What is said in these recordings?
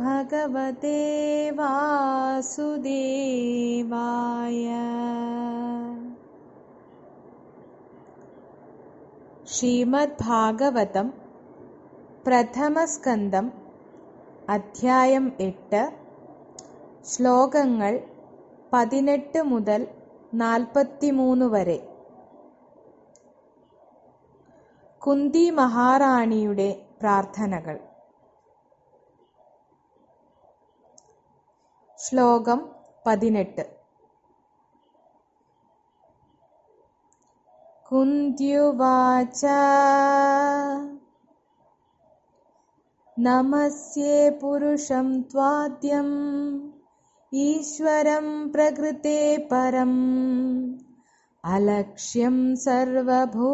भगवते वासुदेवाय ശ്രീമദ്ഭാഗവതം പ്രഥമസ്കന്ധം അധ്യായം എട്ട് ശ്ലോകങ്ങൾ പതിനെട്ട് മുതൽ നാൽപ്പത്തിമൂന്ന് വരെ കുന്തി മഹാറാണിയുടെ പ്രാർത്ഥനകൾ ശ്ലോകം പതിനെട്ട് कुन्त्युवाच नमस्ये पुरुषं त्वाद्यम् ईश्वरं प्रकृते परम् अलक्ष्यं सर्वभूतानाम्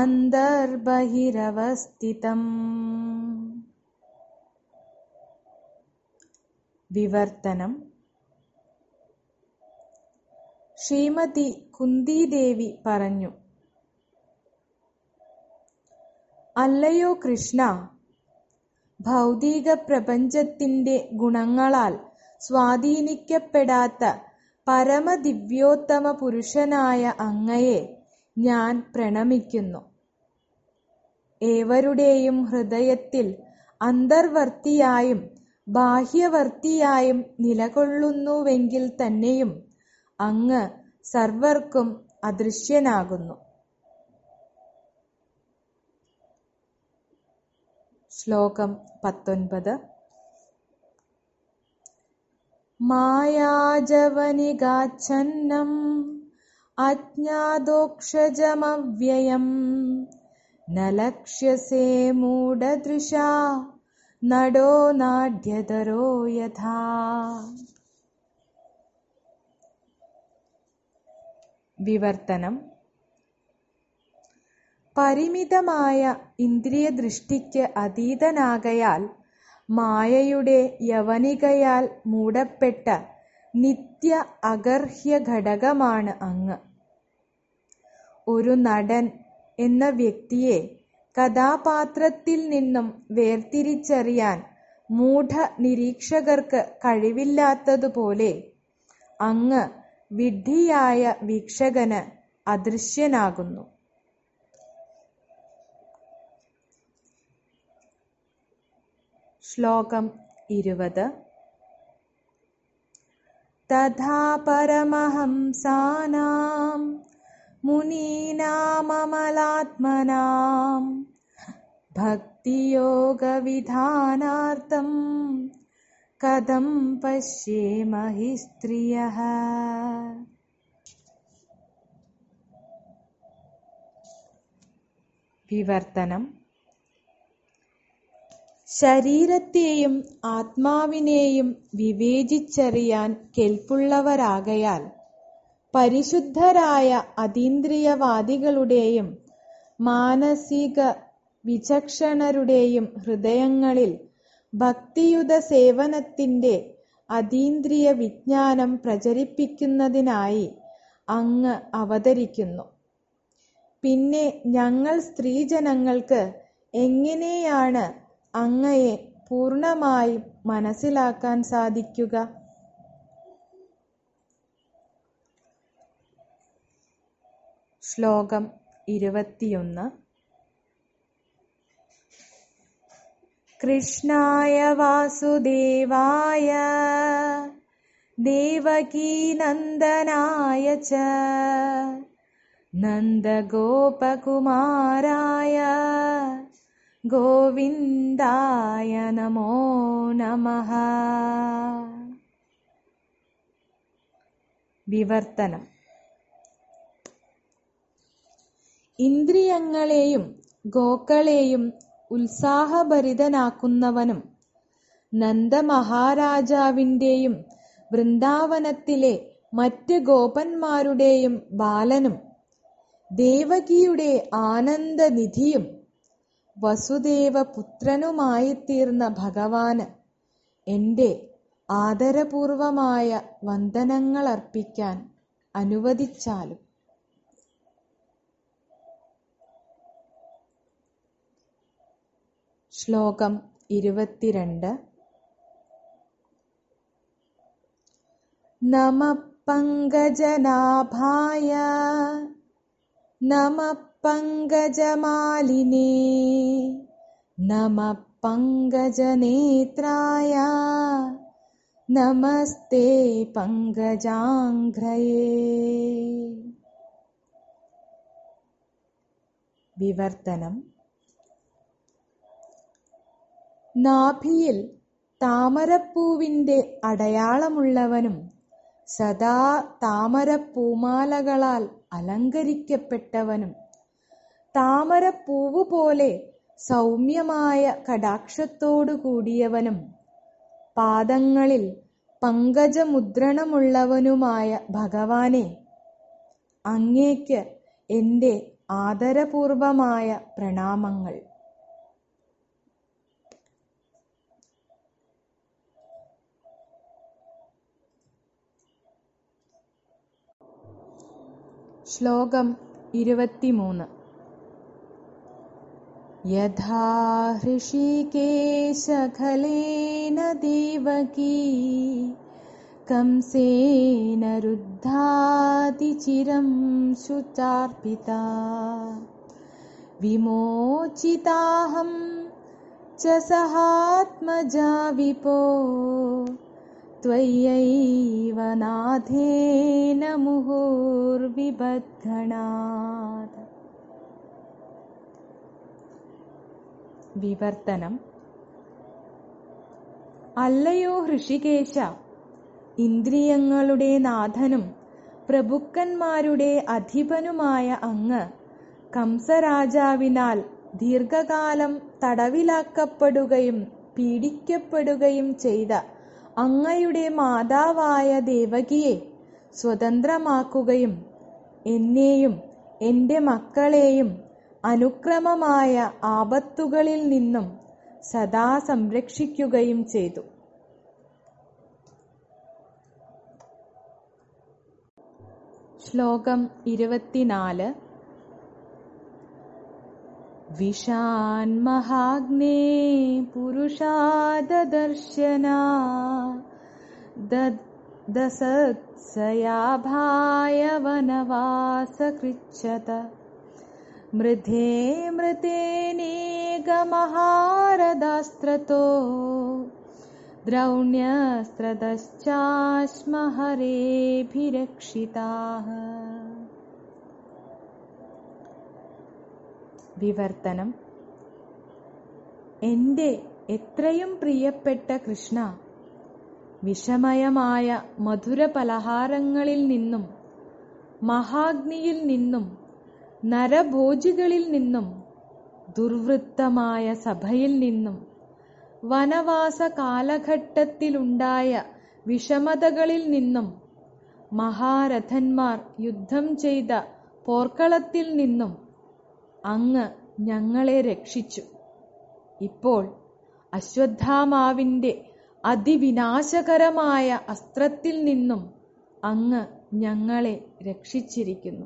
अन्तर्बहिरवस्थितम् വിവർത്തനം. ശ്രീമതി കുന്തിദേവി പറഞ്ഞു അല്ലയോ കൃഷ്ണ ഭൗതിക പ്രപഞ്ചത്തിന്റെ ഗുണങ്ങളാൽ സ്വാധീനിക്കപ്പെടാത്ത പരമദിവ്യോത്തമ പുരുഷനായ അങ്ങയെ ഞാൻ പ്രണമിക്കുന്നു. ഏവരുടെയും ഹൃദയത്തിൽ അന്തർവർത്തിയായും ബാഹ്യവർത്തിയായും നിലകൊള്ളുന്നുവെങ്കിൽ തന്നെയും അങ്ങ് സർവർക്കും അദൃശ്യനാകുന്നു. ശ്ലോകം പത്തൊൻപത്. മായാജവനികാച്ഛന്നം ന ലക്ഷ്യസേ മൂഢദൃശാ. നടോ നാഡ്യതരോ യഥാ. വിവർത്തനം. പരിമിതമായ ഇന്ദ്രിയ ദൃഷ്ടിക്ക് അതീതനാകയാൽ മായയുടെ യവനികയാൽ മൂടപ്പെട്ട നിത്യ അഗർഹ്യ ഘടകമാണ് അങ്ങ്. ഒരു നടൻ എന്ന വ്യക്തിയെ കഥാപാത്രത്തിൽ നിന്നും വേർതിരിച്ചറിയാൻ മൂഢ നിരീക്ഷകർക്ക് കഴിവില്ലാത്തതുപോലെ അങ്ങ് വിഡ്ഢിയായ വീക്ഷകന് അദൃശ്യനാകുന്നു. ശ്ലോകം ഇരുപത്. തഥാ പരമഹംസാനാം മുനീനാമമലാത്മനാം ഭക്തിയോഗവിധാനാർത്ഥം കഥം പശ്യേമഹി സ്ത്രിയഃ വിവർത്തനം ശരീരത്തെയും ആത്മാവിനെയും വിവേചിച്ചറിയാൻ കെൽപ്പുള്ളവരാകയാൽ പരിശുദ്ധരായ അതീന്ദ്രിയവാദികളുടെയും മാനസിക വിചക്ഷണരുടെയും ഹൃദയങ്ങളിൽ ഭക്തിയുത സേവനത്തിന്റെ അതീന്ദ്രിയ വിജ്ഞാനം പ്രചരിപ്പിക്കുന്നതിനായി അങ്ങ് അവതരിക്കുന്നു. പിന്നെ ഞങ്ങൾ സ്ത്രീജനങ്ങൾക്ക് എങ്ങനെയാണ് അങ്ങയെ പൂർണമായി മനസ്സിലാക്കാൻ സാധിക്കുക? ശ്ലോകം ഇരുപത്തിയൊന്ന് കൃഷ്ണായ വാസുദേവായ ദേവകീനന്ദനായ ച നന്ദഗോപകുമാരായ ഗോവിന്ദായ നമോ നമഃ വിവർത്തനം ഇന്ദ്രിയങ്ങളെയും ഗോക്കളെയും ഉത്സാഹഭരിതനാക്കുന്നവനും നന്ദമഹാരാജാവിന്റെയും വൃന്ദാവനത്തിലെ മറ്റ് ഗോപന്മാരുടെയും ബാലനും ദേവകിയുടെ ആനന്ദനിധിയും വസുദേവപുത്രനുമായിത്തീർന്ന ഭഗവാന് എന്റെ ആദരപൂർവമായ വന്ദനങ്ങളർപ്പിക്കാൻ അനുവദിച്ചാലും ശ്ലോകം ഇരുപത്തിരണ്ട് നമ പങ്കജനാഭായ നമ പങ്കജമാലിനേ നമ പങ്കജനേത്രായ നമസ്തേ പങ്കജാഘ്രയേ വിവർത്തനം നാഭിയിൽ താമരപ്പൂവിന്റെ അടയാളമുള്ളവനും സദാ താമരപ്പൂമാലകളാൽ അലങ്കരിക്കപ്പെട്ടവനും. താമരപ്പൂവ് പോലെ സൗമ്യമായ കടാക്ഷത്തോടു കൂടിയവനും പാദങ്ങളിൽ പങ്കജമുദ്രണമുള്ളവനുമായ ഭഗവാനെ അങ്ങേക്ക് എന്റെ ആദരപൂർവമായ പ്രണാമങ്ങൾ. श्लोकम् इरुतिमून् यथा हृषिकेशखलेन देवकी कंसेन रुद्धातिचिरं शुचार्पिता विमोचिताहं च सहात्मजा विपो त्वय्यैव नाथेन मुहुर्विबद्धणात् വിവർത്തനം അല്ലയോ ഹൃഷികേശ ഇന്ദ്രിയങ്ങളുടെ നാഥനും പ്രഭുക്കന്മാരുടെ അധിപനുമായ അങ്ങ് കംസരാജാവിനാൽ ദീർഘകാലം തടവിലാക്കപ്പെടുകയും പീഡിക്കപ്പെടുകയും ചെയ്ത അങ്ങയുടെ മാതാവായ ദേവകിയെ സ്വതന്ത്രമാക്കുകയും എന്നെയും എന്റെ മക്കളെയും അനുക്രമമായ ആപത്തുകളിൽ നിന്നും സദാ സംരക്ഷിക്കുകയും ചെയ്തു. ശ്ലോകം ഇരുപത്തിനാല് विषान्महाग्ने पुरुषादर्शना दशत्सयाभायवनवासकृच्छत मृधे मृतेनेकमहारदास्त्रतो द्रौण्यस्त्रतश्चाश्महरेभिरक्षिताः വിവർത്തനം. എന്റെ എത്രയും പ്രിയപ്പെട്ട കൃഷ്ണ വിഷമയമായ മധുര പലഹാരങ്ങളിൽ നിന്നും മഹാഗ്നിയിൽ നിന്നും നരഭോജികളിൽ നിന്നും ദുർവൃത്തമായ സഭയിൽ നിന്നും വനവാസ കാലഘട്ടത്തിലുണ്ടായ വിഷമതകളിൽ നിന്നും മഹാരഥന്മാർ യുദ്ധം ചെയ്ത പോർക്കളത്തിൽ നിന്നും അങ്ങ് ഞങ്ങളെ രക്ഷിച്ചു. ഇപ്പോൾ അശ്വത്ഥാമാവിന്റെ അതിവിനാശകരമായ അസ്ത്രത്തിൽ നിന്നും അങ്ങ് ഞങ്ങളെ രക്ഷിച്ചിരിക്കുന്നു.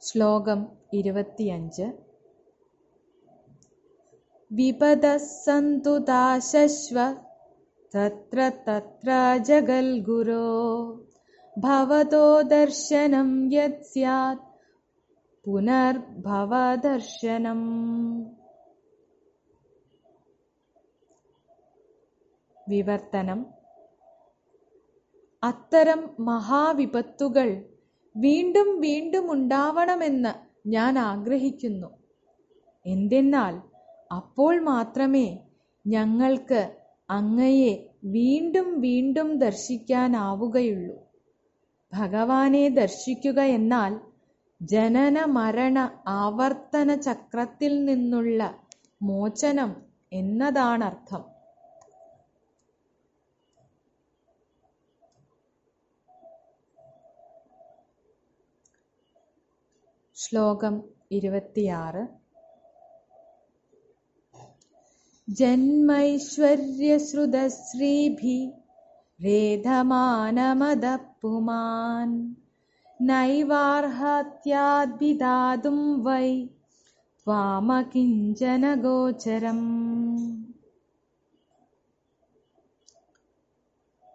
ശ്ലോകം ഇരുപത്തിയഞ്ച്. വിപദസന്തുതാശ്വ സന്തു തത്ര തത്ര ജഗൽഗുരോ. ഭവതോ ദർശനം യത് ഭവ പുനർഭവദർശനം വിവർത്തനം അത്തരം മഹാവിപത്തുകൾ വീണ്ടും വീണ്ടും ഉണ്ടാവണമെന്ന് ഞാൻ ആഗ്രഹിക്കുന്നു. എന്തെന്നാൽ അപ്പോൾ മാത്രമേ ഞങ്ങൾക്ക് അങ്ങയെ വീണ്ടും വീണ്ടും ദർശിക്കാനാവുകയുള്ളൂ. ഭഗവാനെ ദർശിക്കുക എന്നാൽ ജനന മരണ ആവർത്തന ചക്രത്തിൽ നിന്നുള്ള മോചനം എന്നതാണ് അർത്ഥം ശ്ലോകം ഇരുപത്തിയാറ്. ജന്മൈശ്വര്യശ്രുതശ്രീഭി रेधमानमदः രേധമാനമദപ്പുമാൻ നൈവാർഹത്യാദ്വിദാതും വൈ ത്വാമകിഞ്ചന ഗോചരം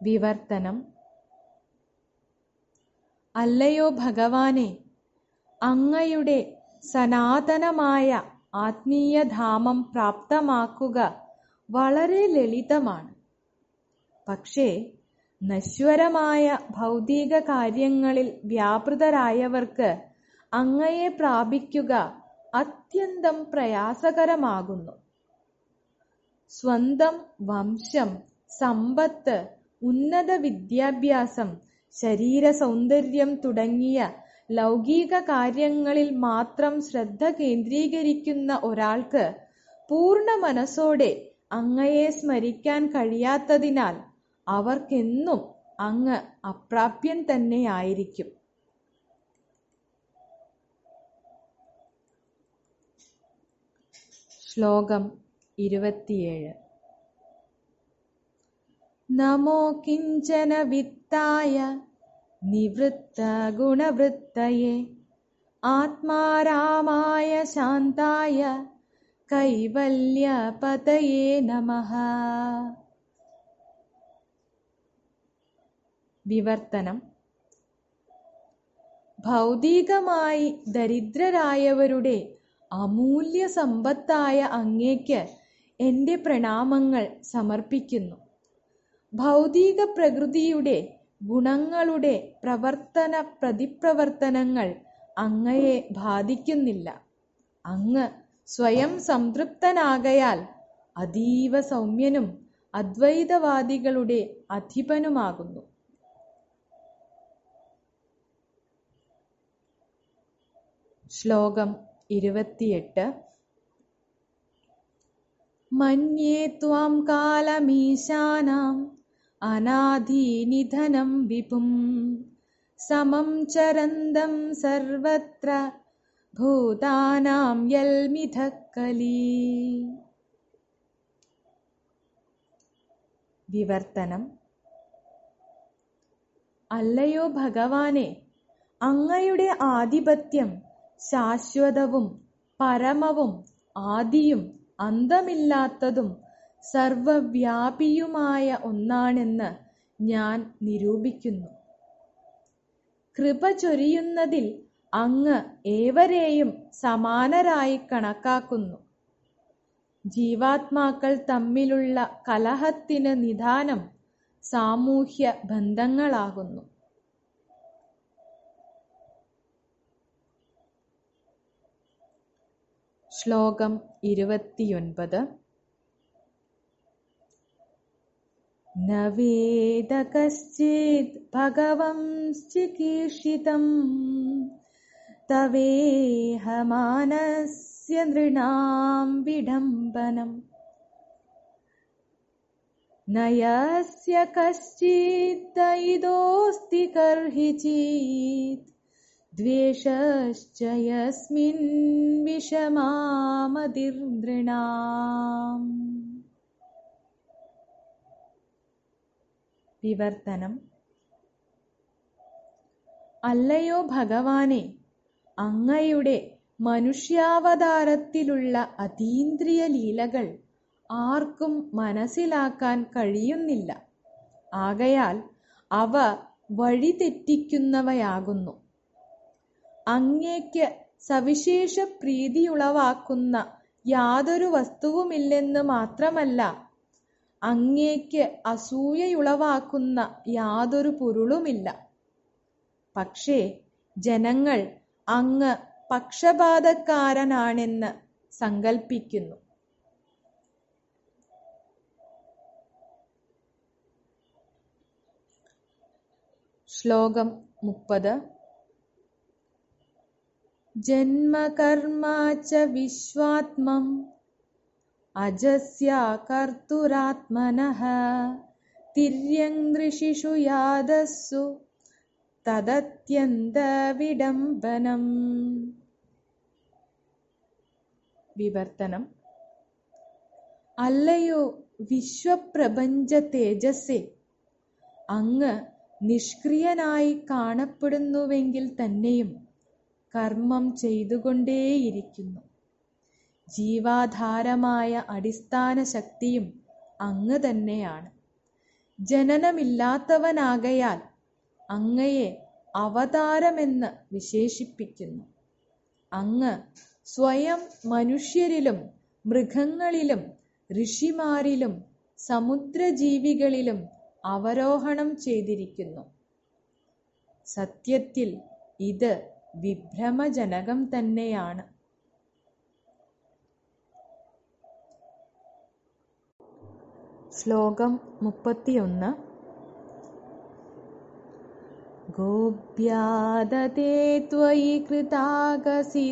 വിവർത്തനം. അല്ലയോ ഭഗവാനെ അങ്ങയുടെ സനാതനമായ ആത്മീയധാമം പ്രാപ്തമാക്കുക വളരെ ലളിതമാണ്. പക്ഷേ നശ്വരമായ ഭൗതിക കാര്യങ്ങളിൽ വ്യാപൃതരായവർക്ക് അങ്ങയെ പ്രാപിക്കുക അത്യന്തം പ്രയാസകരമാകുന്നു. സ്വന്തം വംശം സമ്പത്ത് ഉന്നത വിദ്യാഭ്യാസം ശരീര സൗന്ദര്യം തുടങ്ങിയ ലൗകിക കാര്യങ്ങളിൽ മാത്രം ശ്രദ്ധ കേന്ദ്രീകരിക്കുന്ന ഒരാൾക്ക് പൂർണ മനസ്സോടെ അങ്ങയെ സ്മരിക്കാൻ കഴിയാത്തതിനാൽ അവർക്കെന്നും അങ്ങ് അപ്രാപ്യൻ തന്നെയായിരിക്കും. ശ്ലോകം ഇരുപത്തിയേഴ്. നമോ കിഞ്ചന വിത്തായ നിവൃത്ത ഗുണവൃത്തയെ ആത്മാരാമായ ശാന്തായ കൈവല്യ പതയേ നമഃ. വിവർത്തനം. ഭൗതികമായി ദരിദ്രരായവരുടെ അമൂല്യ സമ്പത്തായ അങ്ങേക്ക് എന്റെ പ്രണാമങ്ങൾ സമർപ്പിക്കുന്നു. ഭൗതിക പ്രകൃതിയുടെ ഗുണങ്ങളുടെ പ്രവർത്തന പ്രതിപ്രവർത്തനങ്ങൾ അങ്ങയെ ബാധിക്കുന്നില്ല. അങ്ങ് സ്വയം സംതൃപ്തനാകയാൽ അതീവ സൗമ്യനും അദ്വൈതവാദികളുടെ അധിപനുമാകുന്നു. ശ്ലോകം ഇരുപത്തിയെട്ട്. മന്യേ ത്വാം കാലമീശാനാം അനാധീനിധനം വിപും. സമം ചരന്തം സർവത്ര ഭൂതാനാം യൽമിഥക്കലീ വിവർത്തനം. അല്ലയോ ഭഗവാനെ അങ്ങയുടെ ആധിപത്യം ശാശ്വതവും പരമവും ആദിയും അന്തമില്ലാത്തതും സർവവ്യാപിയുമായ ഒന്നാണെന്ന് ഞാൻ നിരൂപിക്കുന്നു. കൃപ ചൊരിയുന്നതിൽ അങ്ങ് ഏവരെയും സമാനരായി കണക്കാക്കുന്നു. ജീവാത്മാക്കൾ തമ്മിലുള്ള കലഹത്തിന് നിദാനം സാമൂഹ്യ ബന്ധങ്ങളാകുന്നു. ശ്ലോകം ഇരുപത്തിയൊൻപത് न वेद कश्चित् भगवंश्चिकीर्षितम् तवेहमानस्य नृणां विडम्बनम् न यस्य कश्चित् इदोऽस्ति कर्हिचित् द्वेषश्च यस्मिन् विषमामतिर्नृणाम् വിവർത്തനം അല്ലയോ ഭഗവാനെ അങ്ങയുടെ മനുഷ്യാവതാരത്തിലുള്ള അതീന്ദ്രിയ ലീലകൾ ആർക്കും മനസ്സിലാക്കാൻ കഴിയുന്നില്ല ആകയാൽ അവ വഴിതെറ്റിക്കുന്നവയാകുന്നു അങ്ങേക്ക് സവിശേഷ പ്രീതിയുളവാക്കുന്ന യാതൊരു വസ്തുവുമില്ലെന്ന് മാത്രമല്ല അങ്ങേക്ക് അസൂയയുളവാക്കുന്ന യാതൊരു പൊരുളുമില്ല. പക്ഷേ ജനങ്ങൾ അങ്ങ് പക്ഷപാതക്കാരനാണെന്ന് സങ്കൽപ്പിക്കുന്നു. ശ്ലോകം മുപ്പത്. ജന്മകർമ്മ ച വിശ്വാത്മം അജസ്യ കർത്തുരാത്മനഃ തിര്യങ് യാദസ്സു തദത്യന്തവിഡംബനം വിവർത്തനം അല്ലയോ വിശ്വപ്രപഞ്ച തേജസ്സേ അങ്ങ് നിഷ്ക്രിയനായി കാണപ്പെടുന്നുവെങ്കിൽ തന്നെയും കർമ്മം ചെയ്തുകൊണ്ടേയിരിക്കുന്നു. ജീവാധാരമായ അടിസ്ഥാന ശക്തിയും അങ്ങ് തന്നെയാണ്. ജനനമില്ലാത്തവനാകയാൽ അങ്ങയെ അവതാരമെന്ന് വിശേഷിപ്പിക്കുന്നു. അങ്ങ് സ്വയം മനുഷ്യരിലും മൃഗങ്ങളിലും ഋഷിമാരിലും സമുദ്രജീവികളിലും അവരോഹണം ചെയ്തിരിക്കുന്നു. സത്യത്തിൽ ഇത് വിഭ്രമജനകം തന്നെയാണ് ശ്ലോകം മുപ്പത്തിയൊന്ന് गोप्यादते त्वयि कृतागसिधामतावत्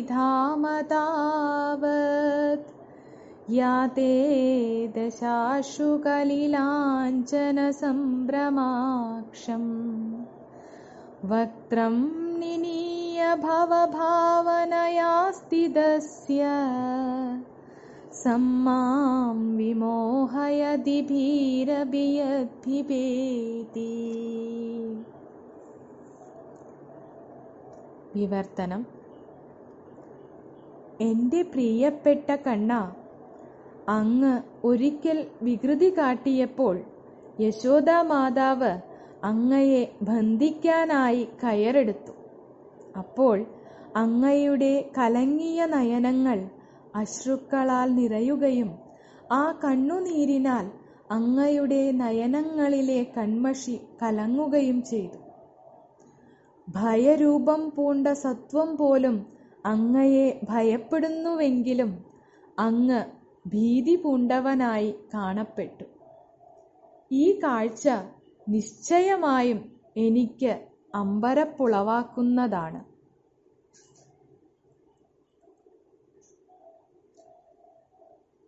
या ते दशाशु कलिलाञ्चनसम्भ्रमाक्षम् वक्त्रं निनीय भवभावनयास्ति दस्य सम्मां विमोहयदि भीरभियद्भिपेति വിവർത്തനം എൻ്റെ പ്രിയപ്പെട്ട കണ്ണ അങ്ങ് ഒരിക്കൽ വികൃതി കാട്ടിയപ്പോൾ യശോദാ മാതാവ് അങ്ങയെ ബന്ധിക്കാനായി കയറെടുത്തു അപ്പോൾ അങ്ങയുടെ കലങ്ങിയ നയനങ്ങൾ അശ്രുക്കളാൽ നിറയുകയും ആ കണ്ണുനീരിനാൽ അങ്ങയുടെ നയനങ്ങളിലെ കൺമഷി കലങ്ങുകയും ചെയ്തു. ഭയരൂപം പൂണ്ട സത്വം പോലും അങ്ങയെ ഭയപ്പെടുന്നുവെങ്കിലും അങ്ങ് ഭീതി പൂണ്ടവനായി കാണപ്പെട്ടു. ഈ കാഴ്ച നിശ്ചയമായും എനിക്ക് അമ്പരപ്പുളവാക്കുന്നതാണ്.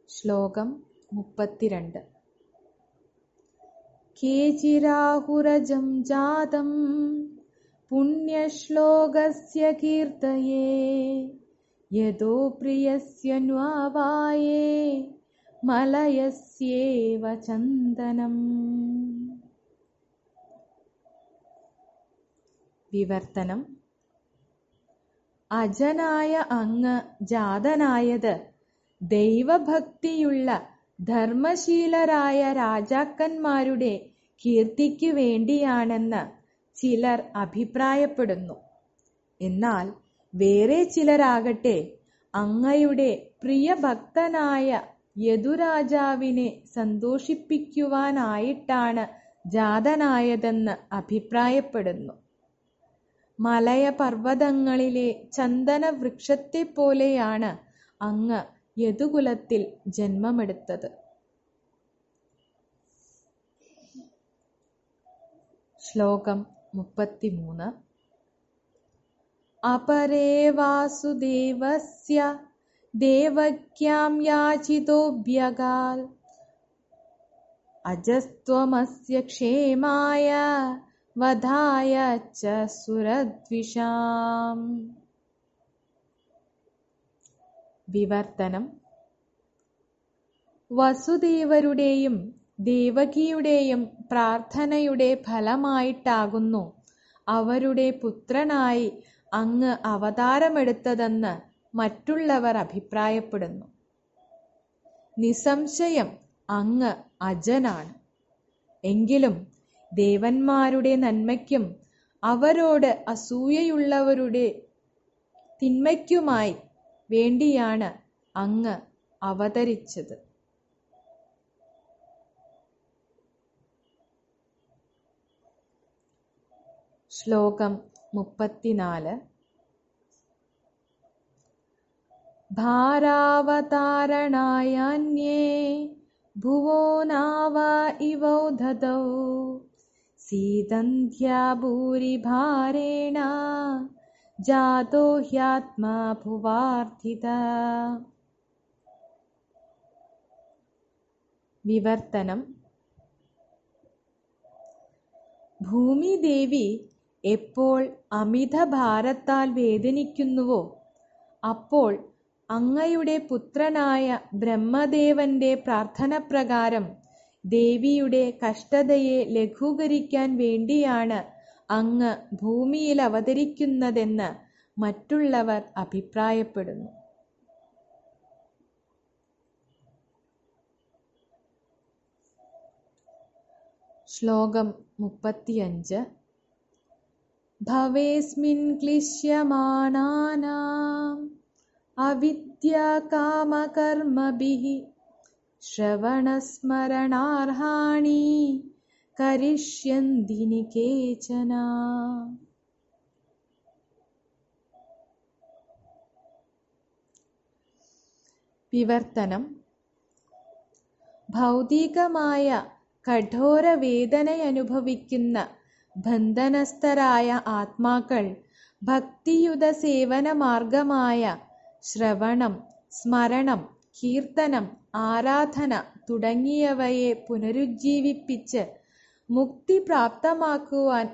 ശ്ലോകം മുപ്പത്തിരണ്ട്. കേചിരാഹുരജം ജാതം പുണ്യശ്ലോകസ്യ കീർത്തയേ യദോ പ്രിയസ്യ ന്വാവായേ മലയസ്യേവ ചന്ദനം. വിവർത്തനം. അജനായ അങ്ങ് ജാതനായത് ദൈവഭക്തിയുള്ള ധർമ്മശീലരായ രാജാക്കന്മാരുടെ കീർത്തിക്കു വേണ്ടിയാണെന്ന് ചിലർ അഭിപ്രായപ്പെടുന്നു. എന്നാൽ വേറെ ചിലരാകട്ടെ അങ്ങയുടെ പ്രിയഭക്തനായ യദുരാജാവിനെ സന്തോഷിപ്പിക്കുവാനായിട്ടാണ് ജാതനായതെന്ന് അഭിപ്രായപ്പെടുന്നു. മലയപർവതങ്ങളിലെ ചന്ദന വൃക്ഷത്തെപ്പോലെയാണ് അങ്ങ് യദുകുലത്തിൽ ജന്മമെടുത്തത്. ശ്ലോകം മുപ്പത്തിമൂന്ന്. അപരേ വാസുദേവസ്യ ദേവക്യാം യാചിതോഭ്യകാൽ. അജസ്ത്വമസ്യ ക്ഷേമായ വധായ ച സുരദ്വിഷാം. വിവർത്തനം. വസുദേവരുടെയും ദേവകിയുടെയും പ്രാർത്ഥനയുടെ ഫലമായിട്ടാകുന്നു അവരുടെ പുത്രനായി അങ്ങ് അവതാരമെടുത്തതെന്ന് മറ്റുള്ളവർ അഭിപ്രായപ്പെടുന്നു. നിസംശയം അങ്ങ് അജനാണ്. എങ്കിലും ദേവന്മാരുടെ നന്മയ്ക്കും അവരോട് അസൂയയുള്ളവരുടെ തിന്മയ്ക്കുമായി വേണ്ടിയാണ് അങ്ങ് അവതരിച്ചത്. ശ്ലോകം മുപ്പത്തിനാല്. ഭാരാവതാരണായന്യേ ഭുവോ നാവ ഇവൗധതൗ ഭൂരിഭാരേണ ജാതോ ഹ്യാത്മാ ഭുവാർത്ഥിത വിവർത്തനം ഭൂമിദേവി എപ്പോൾ അമിത ഭാരത്താൽ വേദനിക്കുന്നുവോ അപ്പോൾ അങ്ങയുടെ പുത്രനായ ബ്രഹ്മദേവന്റെ പ്രാർത്ഥനപ്രകാരം ദേവിയുടെ കഷ്ടതയെ ലഘൂകരിക്കാൻ വേണ്ടിയാണ് അങ്ങ് ഭൂമിയിൽ അവതരിക്കുന്നതെന്ന് മറ്റുള്ളവർ അഭിപ്രായപ്പെടുന്നു. ശ്ലോകം മുപ്പത്തിയഞ്ച്. ഭവേസ്മിൻ ക്ലിശ്യമാണാനാം അവിദ്യാകാമകർമ്മഭിः ശ്രവണസ്മരണാർഹാണി കരിഷ്യന്തിനി കേചന വിവർത്തനം. ഭൗതികമായ കഠോര വേദനയനുഭവിക്കുന്ന ബന്ധനസ്ഥരായ ആത്മാക്കൾ ഭക്തിയുത സേവന മാർഗമായ ശ്രവണം സ്മരണം കീർത്തനം ആരാധന തുടങ്ങിയവയെ പുനരുജ്ജീവിപ്പിച്ച് മുക്തി പ്രാപ്തമാക്കുവാൻ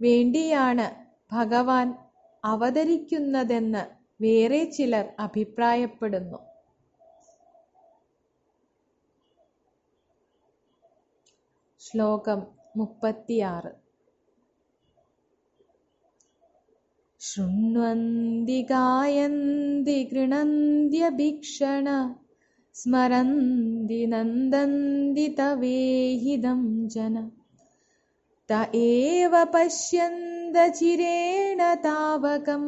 വേണ്ടിയാണ് ഭഗവാൻ അവതരിക്കുന്നതെന്ന് വേറെ ചിലർ അഭിപ്രായപ്പെടുന്നു. ശ്ലോകം മുപ്പത്തിയാറ്. ശൃണ്വന്തി ഗായന്തി ഗൃണന്ത്യഭീക്ഷണ സ്മരന്തി നന്ദന്തി തവേഹിതം ജന ത ഏവ പശ്യന്ത ചിരേണ താവകം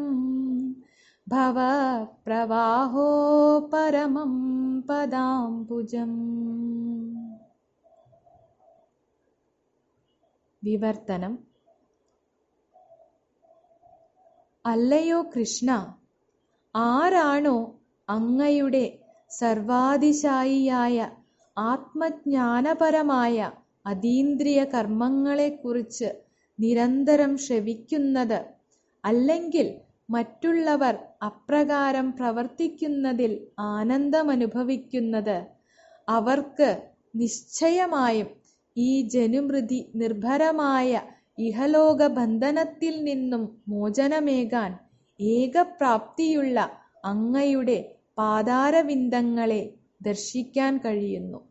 ഭവ പ്രവാഹോ പരമം പദാംബുജം വിവർത്തനം അല്ലയോ കൃഷ്ണ ആരാണോ അങ്ങയുടെ സർവാതിശായിയായ ആത്മജ്ഞാനപരമായ അതീന്ദ്രിയ കർമ്മങ്ങളെക്കുറിച്ച് നിരന്തരം ശ്രവിക്കുന്നത് അല്ലെങ്കിൽ മറ്റുള്ളവർ അപ്രകാരം പ്രവർത്തിക്കുന്നതിൽ ആനന്ദമനുഭവിക്കുന്നത് അവർക്ക് നിശ്ചയമായും ഈ ജനുമൃതി നിർഭരമായ ഇഹലോക ബന്ധനത്തിൽ നിന്നും മോചനമേകാൻ ഏകപ്രാപ്തിയുള്ള അങ്ങയുടെ പാതാരവിന്ദങ്ങളെ ദർശിക്കാൻ കഴിയുന്നു.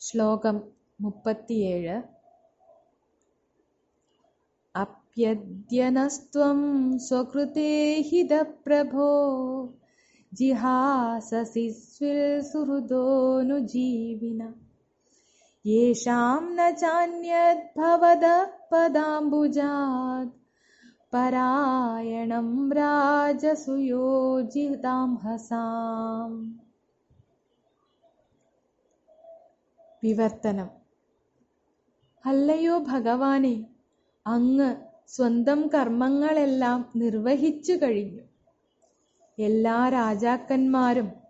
ശ്ലോകം മുപ്പത്തിയേഴ്. അപ്യദ്യനസ്ത്വം സ്വകൃതേ ഹിതപ്രഭോ ജിഹാസസി സ്വിൽ സുഹൃദോനുജീവിന യേഷാം ന ചാന്യദ്ഭവതഃ പദാംബുജാത് പരായണം രാജസുയോജിതാംഹസാം വിവർത്തനം അല്ലയോ ഭഗവാനെ അങ്ങ് സ്വന്തം കർമ്മങ്ങളെല്ലാം നിർവഹിച്ചു കഴിഞ്ഞു. എല്ലാ രാജാക്കന്മാരും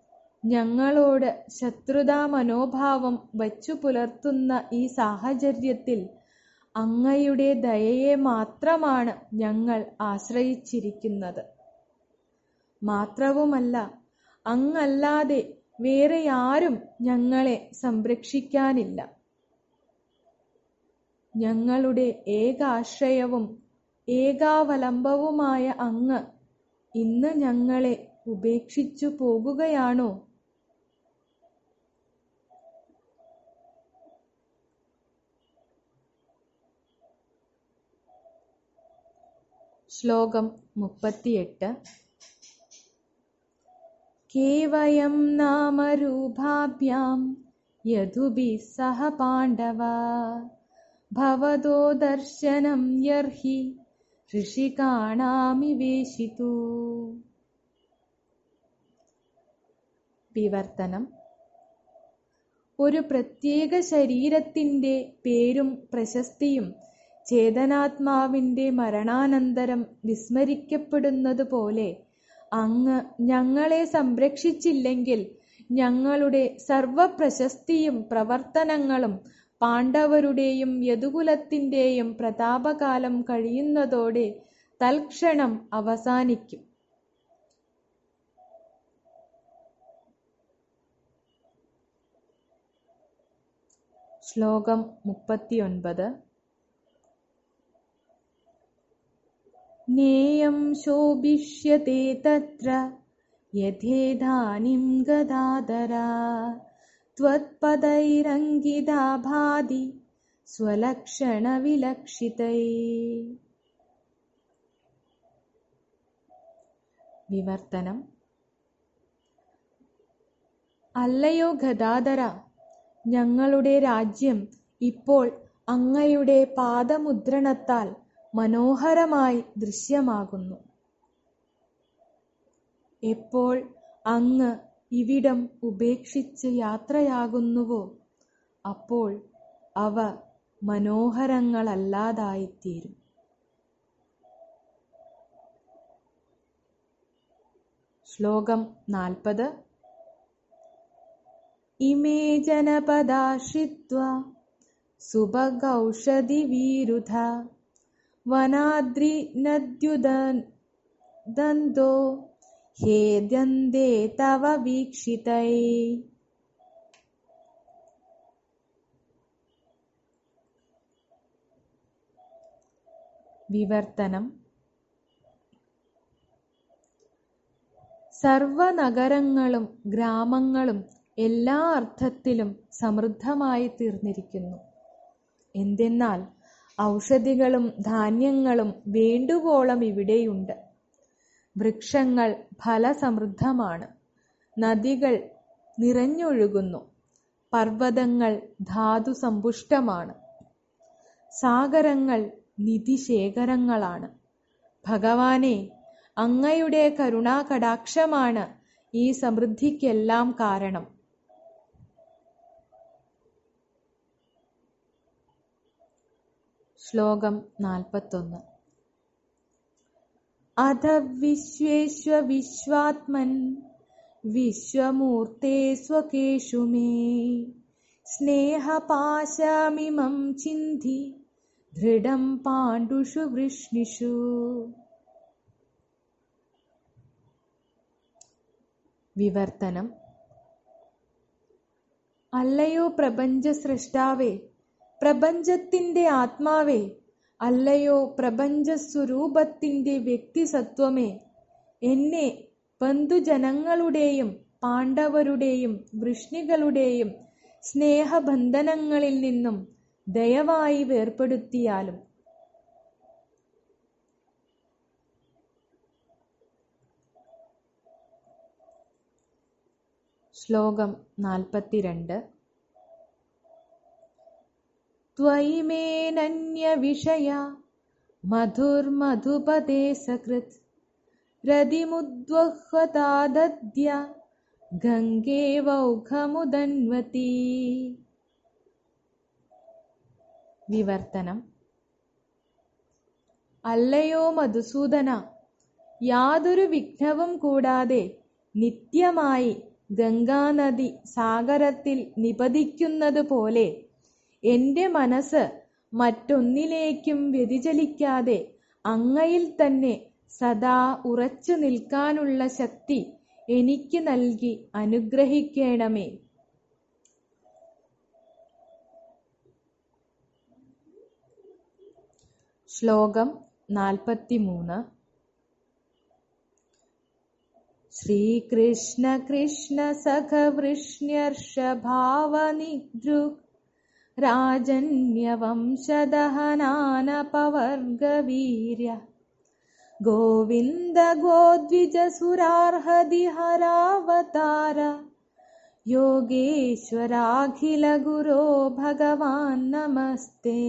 ഞങ്ങളോട് ശത്രുതാ മനോഭാവം വച്ചു പുലർത്തുന്ന ഈ സാഹചര്യത്തിൽ അങ്ങയുടെ ദയയെ മാത്രമാണ് ഞങ്ങൾ ആശ്രയിച്ചിരിക്കുന്നത്. മാത്രവുമല്ല അങ്ങല്ലാതെ വേറെ ആരും ഞങ്ങളെ സംരക്ഷിക്കാനില്ല. ഞങ്ങളുടെ ഏകാശ്രയവും ഏകാവലംബവുമായ അങ്ങ് ഇന്ന് ഞങ്ങളെ ഉപേക്ഷിച്ചു പോകുകയാണോ? ശ്ലോകം മുപ്പത്തിയെട്ട്. കേവയം നാമരൂപാഭ്യാം യദുഭിः സഹ പാണ്ഡവ. ദർശനം യർഹി ഋഷികാണാമിവേശിതു വിവർത്തനം. ഒരു പ്രത്യേക ശരീരത്തിന്റെ പേരും പ്രശസ്തിയും ചേതനാത്മാവിന്റെ മരണാനന്തരം വിസ്മരിക്കപ്പെടുന്നതുപോലെ അങ്ങ് ഞങ്ങളെ സംരക്ഷിച്ചില്ലെങ്കിൽ ഞങ്ങളുടെ സർവപ്രശസ്തിയും പ്രവർത്തനങ്ങളും പാണ്ഡവരുടെയും യദുകുലത്തിന്റെയും പ്രതാപകാലം കഴിയുന്നതോടെ തൽക്ഷണം അവസാനിക്കും. ശ്ലോകം മുപ്പത്തിയൊൻപത്. നേയം ശോഭിഷ്യത്തെ തത്ര യഥേധാനിം ഗദാധരാ त्वत्पदैरङ्गिता भाति स्वलक्षणविलक्षितै വിവർത്തനം അല്ലയോ ഗദാധര ഞങ്ങളുടെ രാജ്യം ഇപ്പോൾ അങ്ങയുടെ പാദമുദ്രണത്താൽ മനോഹരമായി ദൃശ്യമാകുന്നു. എപ്പോൾ അങ്ങ് ഇവിടം ഉപേക്ഷിച്ച് യാത്രയാകുന്നുവോ അപ്പോൾ അവ മനോഹരങ്ങളല്ലാതായിത്തീരും. ശ്ലോകം നാൽപ്പത്. ഇമേ ജനപദാശ്രിത്വ സുഭഗൗഷധിവീരുധ വനാദ്രി നദ്യുദന്തോ ദന്തേ തവ വീക്ഷിതൈ. വിവർത്തനം. സർവനഗരങ്ങളും ഗ്രാമങ്ങളും എല്ലാ അർത്ഥത്തിലും സമൃദ്ധമായി തീർന്നിരിക്കുന്നു എന്തെന്നാൽ ഔഷധികളും ധാന്യങ്ങളും വേണ്ടുവോളം ഇവിടെയുണ്ട്. വൃക്ഷങ്ങൾ ഫലസമൃദ്ധമാണ്. നദികൾ നിറഞ്ഞൊഴുകുന്നു. പർവതങ്ങൾ ധാതുസമ്പുഷ്ടമാണ്. സാഗരങ്ങൾ നിധിശേഖരങ്ങളാണ്. ഭഗവാനെ അങ്ങയുടെ കരുണാകടാക്ഷമാണ് ഈ സമൃദ്ധിക്കെല്ലാം കാരണം. ശ്ലോകം നാൽപ്പത്തൊന്ന്. അധ വിശ്വേശ്വ വിശ്വാത്മൻ വിശ്വമൂർത്തേ സ്വകേഷു മേ. സ്നേഹപാശമിമം ചിന്തി ദൃഢം പാണ്ഡുഷു വൃഷ്ണിഷു. വിവർത്തനം. അല്ലയോ പ്രപഞ്ച സൃഷ്ടാവേ പ്രപഞ്ചത്തിന്റെ ആത്മാവേ അല്ലയോ പ്രപഞ്ച സ്വരൂപത്തിന്റെ വ്യക്തിസത്വമേ? എന്നെ ബന്ധുജനങ്ങളുടെയും പാണ്ഡവരുടെയും വൃഷ്ണികളുടെയും സ്നേഹബന്ധനങ്ങളിൽ നിന്നും ദയവായി വേർപ്പെടുത്തിയാലും. ശ്ലോകം നാൽപ്പത്തിരണ്ട്. त्वयि मेऽनन्यविषय मधुर्मधुपदे सकृत् रदिमुद्वह्वतादद्य ഗംഗേവൗഖമുദന്വതി വിവർത്തനം അല്ലയോ മധുസൂദന യാതൊരു വിഘ്നവും കൂടാതെ നിത്യമായി ഗംഗാനദി സാഗരത്തിൽ നിപതിക്കുന്നത് എന്റെ മനസ്സ് മറ്റൊന്നിലേക്കും വ്യതിചലിക്കാതെ അങ്ങയിൽ തന്നെ സദാ ഉറച്ചു നിൽക്കാനുള്ള ശക്തി എനിക്ക് നൽകി അനുഗ്രഹിക്കണമേ. ശ്ലോകം നാൽപ്പത്തിമൂന്ന്. ശ്രീകൃഷ്ണ കൃഷ്ണ സഖവൃഷ്ണ്യർഷഭാവനിദൃക് രാജന്യവംശദഹനാനപവർഗവീര്യ ഗോവിന്ദ ഗോദ്വിജസുരാർഹതിഹരാവതാര യോഗേശ്വരാഖില ഗുരോ ഭഗവാൻ നമസ്തേ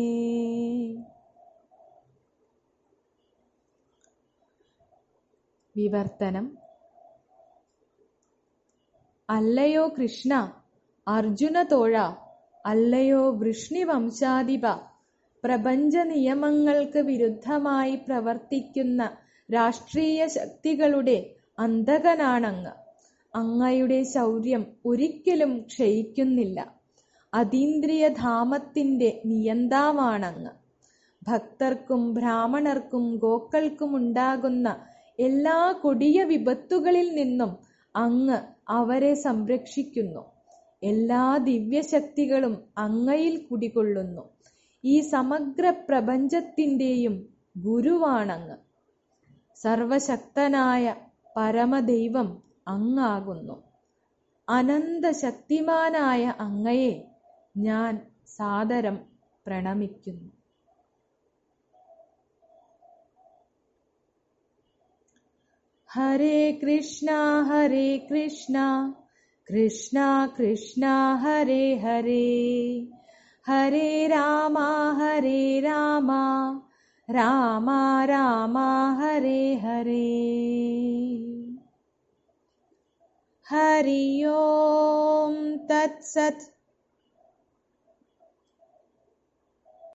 വിവർത്തനം അല്ലയോ കൃഷ്ണ അർജുന തോഴ അല്ലയോ വൃഷ്ണിവംശാധിപ? പ്രപഞ്ച നിയമങ്ങൾക്ക് വിരുദ്ധമായി പ്രവർത്തിക്കുന്ന രാഷ്ട്രീയ ശക്തികളുടെ അന്തകനാണങ്ങ് അങ്ങയുടെ ശൗര്യം ഒരിക്കലും ക്ഷയിക്കുന്നില്ല. അതീന്ദ്രിയധാമത്തിന്റെ നിയന്താവാണങ്ങ്. ഭക്തർക്കും ബ്രാഹ്മണർക്കും ഗോക്കൾക്കും ഉണ്ടാകുന്ന എല്ലാ കൊടിയ വിപത്തുകളിൽ നിന്നും അങ്ങ് അവരെ സംരക്ഷിക്കുന്നു. എല്ലാ ദിവ്യശക്തികളും അങ്ങയിൽ കുടികൊള്ളുന്നു. ഈ സമഗ്ര പ്രപഞ്ചത്തിന്റെയും ഗുരുവാണങ്ങ്. സർവശക്തനായ പരമദൈവം അങ്ങാകുന്നു. അനന്തശക്തിമാനായ അങ്ങയെ ഞാൻ സാദരം പ്രണമിക്കുന്നു. ഹരേ കൃഷ്ണ ഹരേ കൃഷ്ണ. कृष्णा कृष्णा हरे हरे। हरे रामा हरे रामा। रामा रामा हरे हरे। हरि ओं तत्सत्